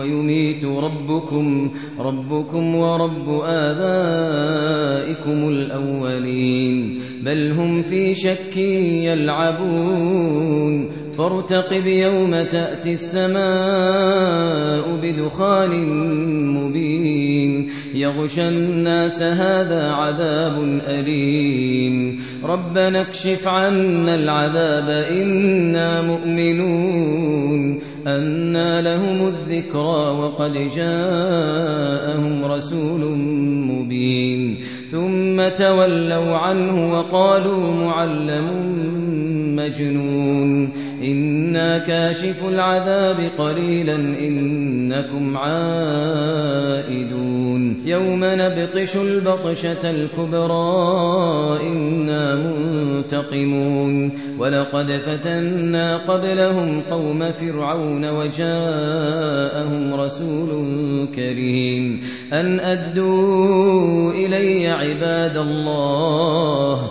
ويميت ربكم ربكم ورب آبائكم الأولين. بل هم في شك يلعبون. فارتقب يوم تأتي السماء بدخان مبين. يغشى الناس هذا عذاب أليم. ربنا اكشف عنا العذاب إنا مؤمنون. أنا لهم الذكرى وقد جاءهم رسول مبين ثم تولوا عنه وقالوا معلم مجنون إنا كاشف العذاب قليلا إنكم عائدون يوم نبطش البطشة الكبرى إنا منتقمون ولقد فتنا قبلهم قوم فرعون وجاءهم رسول كريم أن أدوا إلي عباد الله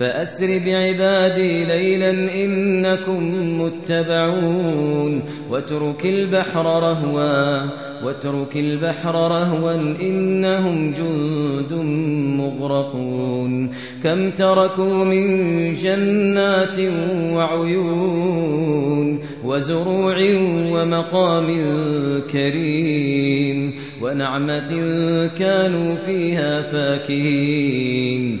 فأسر بعبادي ليلا إنكم متبعون. واترك البحر رهوا واترك البحر رهوا إنهم جند مغرقون. كم تركوا من جنات وعيون وزروع ومقام كريم ونعمة كانوا فيها فاكهين.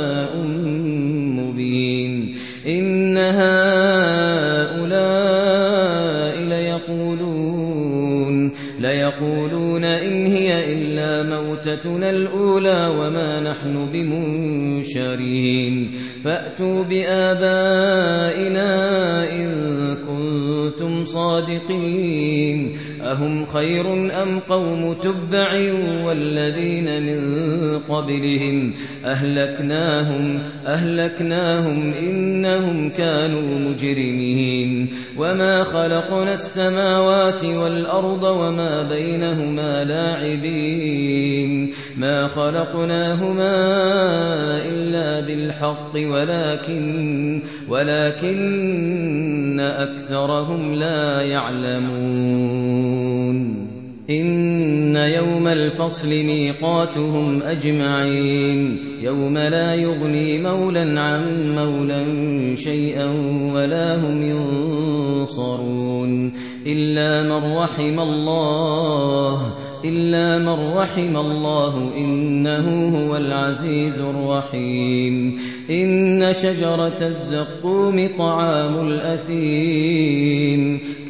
موتتنا الأولى وما نحن بمنشرين فأتوا بآبائنا إن كنتم صادقين أهم خير أم قوم تبع والذين من قبلهم أهلكناهم أهلكناهم إنهم كانوا مجرمين وما خلقنا السماوات والأرض وما بينهما لاعبين ما خلقناهما إلا بالحق ولكن ولكن أكثرهم لا يعلمون. إن يوم الفصل ميقاتهم أجمعين. يوم لا يغني مولا عن مولا شيئا ولا هم ينصرون. إلا من رحم الله إلا من رحم الله إنه هو العزيز الرحيم. إن شجرة الزقوم طعام الأثيم.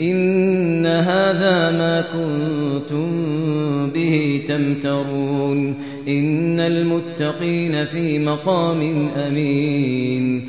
إن هذا ما كنتم به تمترون إن المتقين في مقام أمين